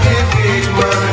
Hare Krishna